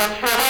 Música